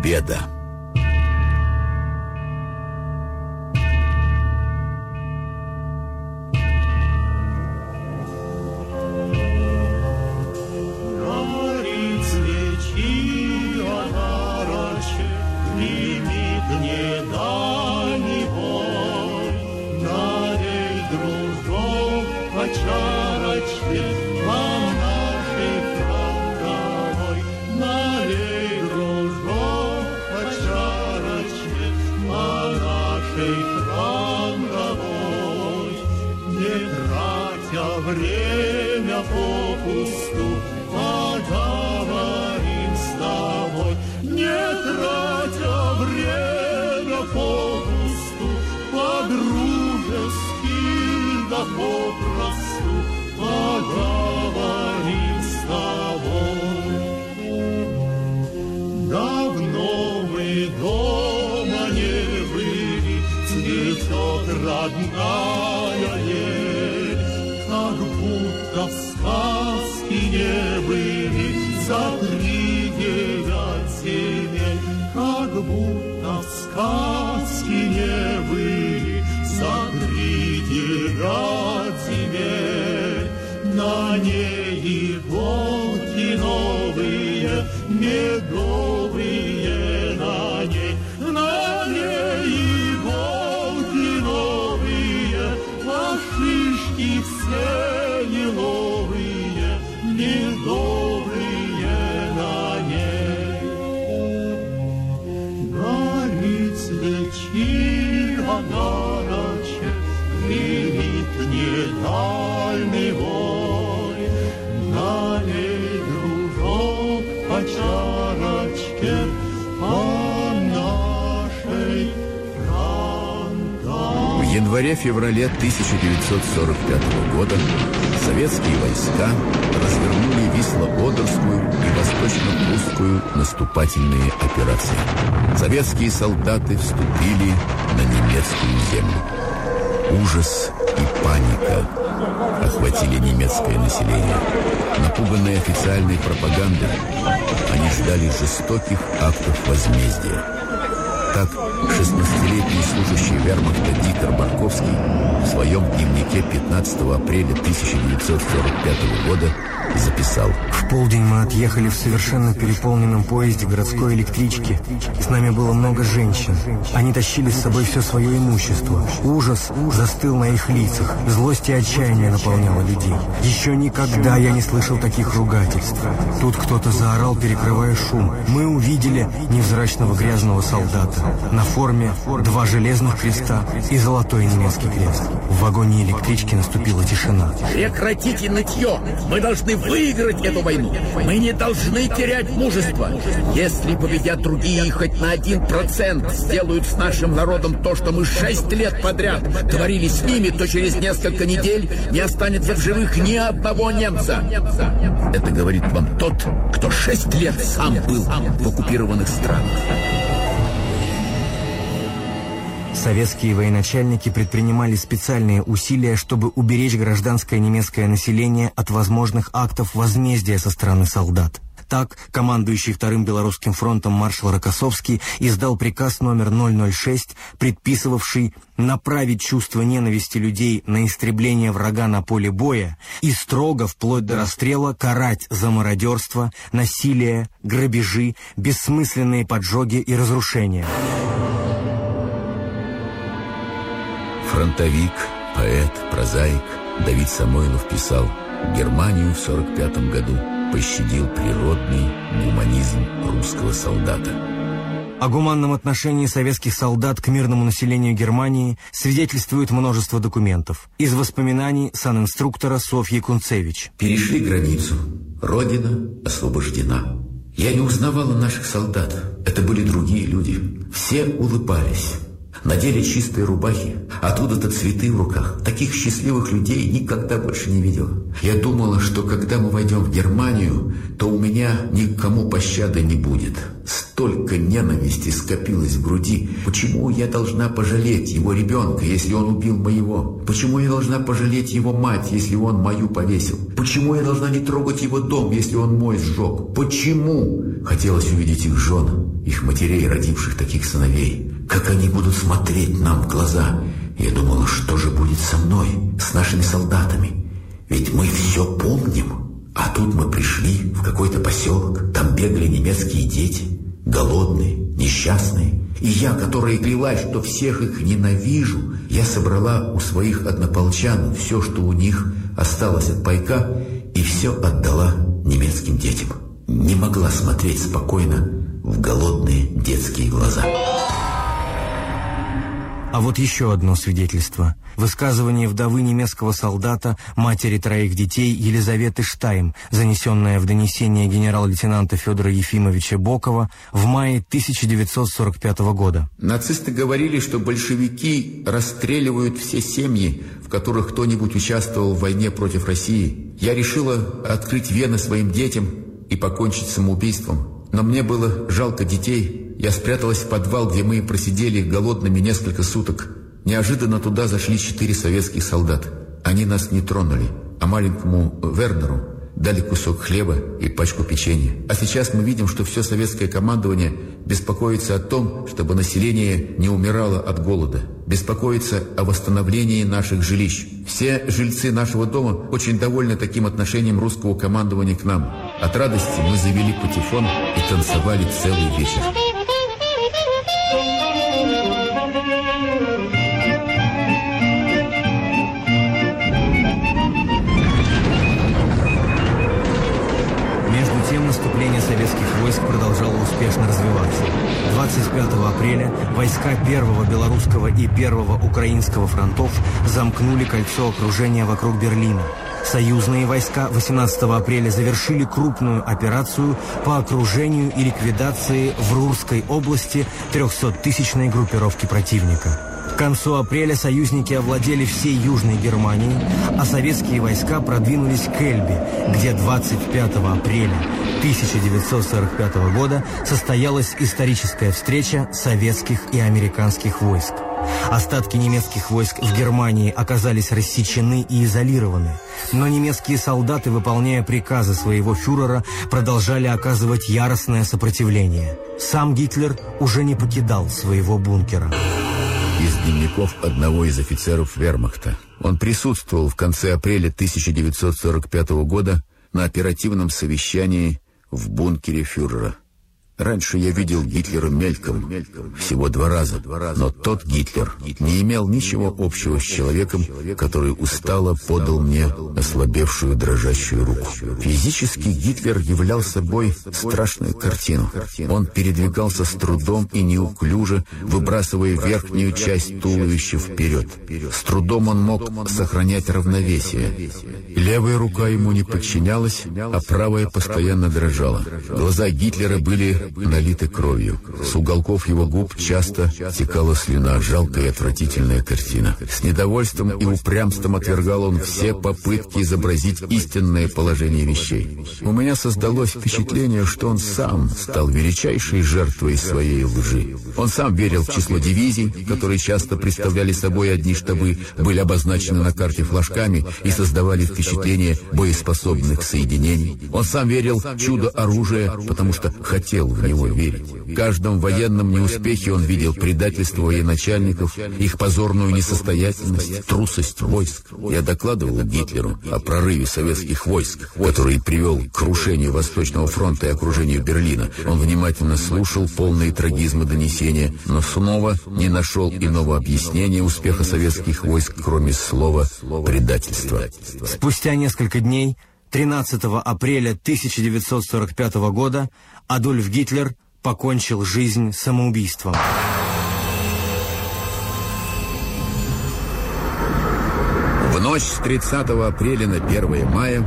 Победа. Горит свечи, она время попусту, поговорим с тобой. Не тратя время попусту, по-дружески да попросту, поговорим с тобой. Давно мы дома будто в сказке не были за три В январе-феврале 1945 года советские войска развернули Висло-Одерскую и Восточно-Прусскую наступательные операции. Советские солдаты вступили на немецкую землю. Ужас и паника охватили немецкое население. Напуганные официальной пропагандой, они ждали жестоких актов возмездия. Так 16-летний служащий вермахта Дитер Барковский в своем дневнике 15 апреля 1945 года записал В полдень мы отъехали в совершенно переполненном поезде городской электрички. С нами было много женщин. Они тащили с собой все свое имущество. Ужас застыл на их лицах. Злость и отчаяние наполняло людей. Еще никогда я не слышал таких ругательств. Тут кто-то заорал, перекрывая шум. Мы увидели невзрачного грязного солдата. На форме два железных креста и золотой немецкий крест. В вагоне электрички наступила тишина. Прекратите нытье! Мы должны выиграть эту войну! Мы не должны терять мужество! Если победят другие хоть на один процент, сделают с нашим народом то, что мы шесть лет подряд творили с ними, то через несколько недель не останется в живых ни одного немца. Это говорит вам тот, кто шесть лет сам был в оккупированных странах. Советские военачальники предпринимали специальные усилия, чтобы уберечь гражданское немецкое население от возможных актов возмездия со стороны солдат. Так, командующий Вторым Белорусским фронтом маршал Рокоссовский издал приказ номер 006, предписывавший направить чувство ненависти людей на истребление врага на поле боя и строго, вплоть до расстрела, карать за мародерство, насилие, грабежи, бессмысленные поджоги и разрушения. Фронтовик, поэт, прозаик Давид Самойлов писал «Германию в 45 году пощадил природный гуманизм русского солдата». О гуманном отношении советских солдат к мирному населению Германии свидетельствует множество документов. Из воспоминаний санинструктора Софьи Кунцевич. Перешли границу. Родина освобождена. Я не узнавала наших солдат. Это были другие люди. Все улыбались. Надели чистые рубахи, оттуда-то цветы в руках. Таких счастливых людей никогда больше не видела. Я думала, что когда мы войдем в Германию, то у меня никому пощады не будет. Столько ненависти скопилось в груди. Почему я должна пожалеть его ребенка, если он убил моего? Почему я должна пожалеть его мать, если он мою повесил? Почему я должна не трогать его дом, если он мой сжег? Почему? Хотелось увидеть их жен, их матерей, родивших таких сыновей как они будут смотреть нам в глаза. Я думала, что же будет со мной, с нашими солдатами? Ведь мы все помним. А тут мы пришли в какой-то поселок, там бегали немецкие дети, голодные, несчастные. И я, которая клялась, что всех их ненавижу, я собрала у своих однополчан все, что у них осталось от пайка, и все отдала немецким детям. Не могла смотреть спокойно в голодные детские глаза. А вот еще одно свидетельство. Высказывание вдовы немецкого солдата, матери троих детей Елизаветы Штайм, занесенное в донесение генерал-лейтенанта Федора Ефимовича Бокова в мае 1945 года. Нацисты говорили, что большевики расстреливают все семьи, в которых кто-нибудь участвовал в войне против России. Я решила открыть вены своим детям и покончить самоубийством. Но мне было жалко детей, я спряталась в подвал, где мы просидели голодными несколько суток. Неожиданно туда зашли четыре советских солдат. Они нас не тронули, а маленькому Вернеру дали кусок хлеба и пачку печенья. А сейчас мы видим, что все советское командование беспокоится о том, чтобы население не умирало от голода, беспокоится о восстановлении наших жилищ. Все жильцы нашего дома очень довольны таким отношением русского командования к нам. От радости мы завели патефон и танцевали целый вечер. 25 апреля войска Первого Белорусского и Первого Украинского фронтов замкнули кольцо окружения вокруг Берлина. Союзные войска 18 апреля завершили крупную операцию по окружению и ликвидации в Рурской области 300-тысячной группировки противника. Концу апреля союзники овладели всей Южной Германией, а советские войска продвинулись к Эльбе, где 25 апреля 1945 года состоялась историческая встреча советских и американских войск. Остатки немецких войск в Германии оказались рассечены и изолированы, но немецкие солдаты, выполняя приказы своего фюрера, продолжали оказывать яростное сопротивление. Сам Гитлер уже не покидал своего бункера из дневников одного из офицеров вермахта. Он присутствовал в конце апреля 1945 года на оперативном совещании в бункере фюрера. Раньше я видел Гитлера мельком, всего два раза, но тот Гитлер не имел ничего общего с человеком, который устало подал мне ослабевшую дрожащую руку. Физически Гитлер являл собой страшную картину. Он передвигался с трудом и неуклюже, выбрасывая верхнюю часть туловища вперед. С трудом он мог сохранять равновесие. Левая рука ему не подчинялась, а правая постоянно дрожала. Глаза Гитлера были налиты кровью. С уголков его губ часто текала слюна, жалкая и отвратительная картина. С недовольством и упрямством отвергал он все попытки изобразить истинное положение вещей. У меня создалось впечатление, что он сам стал величайшей жертвой своей лжи. Он сам верил в число дивизий, которые часто представляли собой одни штабы, были обозначены на карте флажками и создавали впечатление боеспособных соединений. Он сам верил в чудо оружия, потому что хотел в него верить. В каждом военном неуспехе он видел предательство военачальников, их позорную несостоятельность, трусость войск. Я докладывал Гитлеру о прорыве советских войск, который привел к крушению Восточного фронта и окружению Берлина. Он внимательно слушал полные трагизма донесения, но снова не нашел иного объяснения успеха советских войск, кроме слова «предательство». Спустя несколько дней 13 апреля 1945 года Адольф Гитлер покончил жизнь самоубийством. В ночь с 30 апреля на 1 мая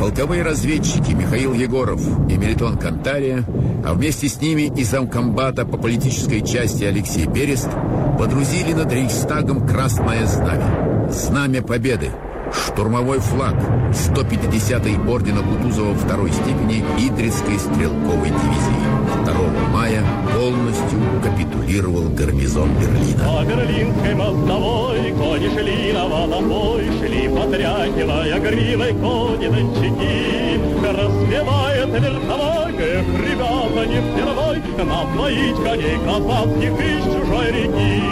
полковые разведчики Михаил Егоров и Мелитон Кантария, а вместе с ними и замкомбата по политической части Алексей Берест подрузили над Рейхстагом Красное Знамя. Знамя Победы – штурмовой флаг 150-й ордена Кутузова второй степени Идрицкой стрелковой дивизии. 2 мая полностью капитулировал гарнизон Берлина. По Берлинской мостовой кони шли на водопой, шли потряхивая гривой кони дончаки. Распевает верховой, эх, ребята, не впервой, напоить коней казацких из чужой реки.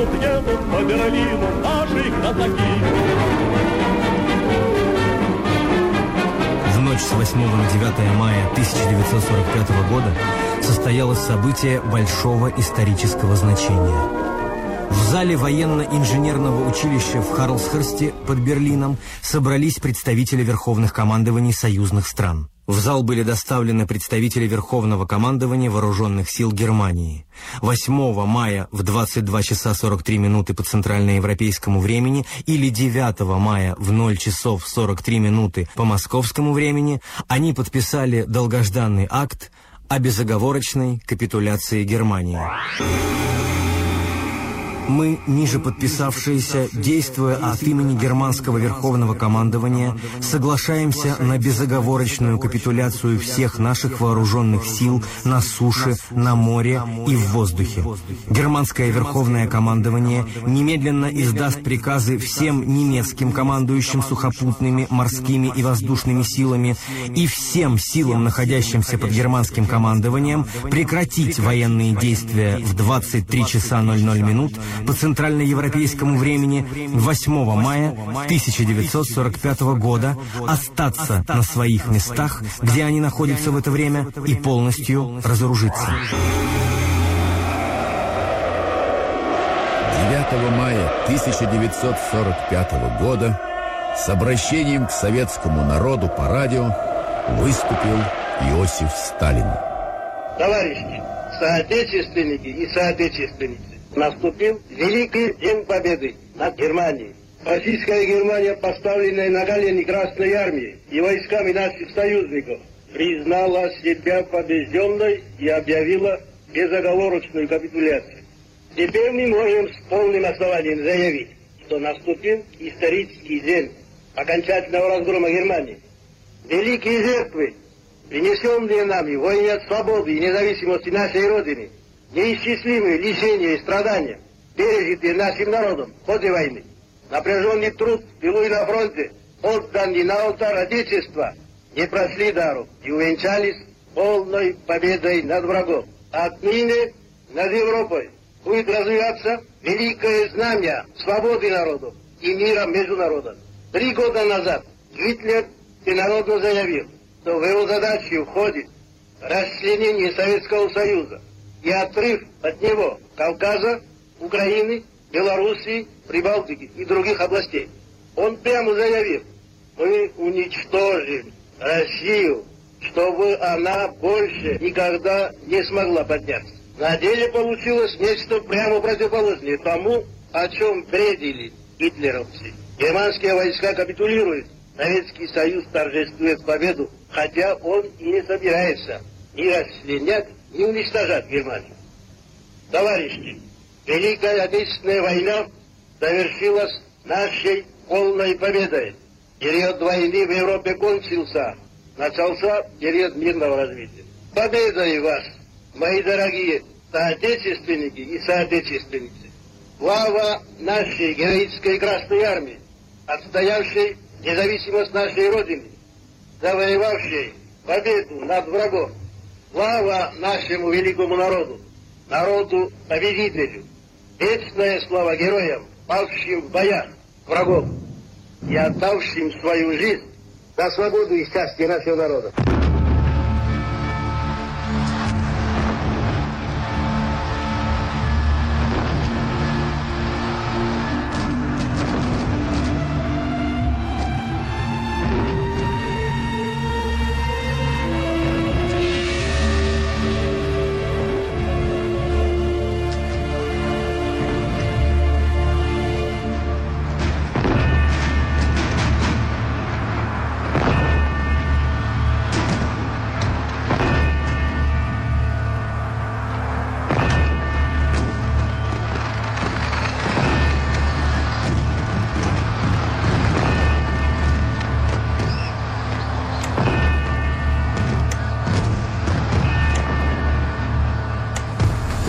Едут, едут по Берлину наши казаки. В ночь с 8 на 9 мая 1945 года состоялось событие большого исторического значения. В зале военно-инженерного училища в Харлсхерсте под Берлином собрались представители верховных командований союзных стран. В зал были доставлены представители Верховного командования Вооруженных сил Германии. 8 мая в 22 часа 43 минуты по центральноевропейскому времени или 9 мая в 0 часов 43 минуты по московскому времени они подписали долгожданный акт о безоговорочной капитуляции Германии. Мы, ниже подписавшиеся, действуя от имени германского верховного командования, соглашаемся на безоговорочную капитуляцию всех наших вооруженных сил на суше, на море и в воздухе. Германское верховное командование немедленно издаст приказы всем немецким командующим сухопутными, морскими и воздушными силами и всем силам, находящимся под германским командованием, прекратить военные действия в 23 часа 00 минут по центральноевропейскому времени 8 мая 1945 года остаться на своих местах, где они находятся в это время, и полностью разоружиться. 9 мая 1945 года с обращением к советскому народу по радио выступил Иосиф Сталин. Товарищи, соотечественники и соотечественницы, наступил Великий День Победы над Германией. Российская Германия, поставленная на колени Красной Армии и войсками наших союзников, признала себя побежденной и объявила безоговорочную капитуляцию. Теперь мы можем с полным основанием заявить, что наступил исторический день окончательного разгрома Германии. Великие жертвы, принесенные нами в войне от свободы и независимости нашей Родины – неисчислимые лишения и страдания, пережитые нашим народом в ходе войны, напряженный труд в тылу и на фронте, отданный на алтарь Отечества, не прошли дару и увенчались полной победой над врагом. Отныне над Европой будет развиваться великое знамя свободы народов и мира между народами. Три года назад Гитлер всенародно заявил, что в его задачу входит расчленение Советского Союза, и отрыв от него Кавказа, Украины, Белоруссии, Прибалтики и других областей. Он прямо заявил, мы уничтожим Россию, чтобы она больше никогда не смогла подняться. На деле получилось нечто прямо противоположное тому, о чем бредили гитлеровцы. Германские войска капитулируют, Советский Союз торжествует победу, хотя он и не собирается ни расчленять, не уничтожать Германию. Товарищи, Великая Отечественная война завершилась нашей полной победой. Период войны в Европе кончился, начался период мирного развития. Победой вас, мои дорогие соотечественники и соотечественницы! Слава нашей героической Красной Армии, отстоявшей независимость нашей Родины, завоевавшей победу над врагом, Слава нашему великому народу, народу-победителю. Вечная слава героям, павшим в боях врагов и отдавшим свою жизнь за свободу и счастье нашего народа.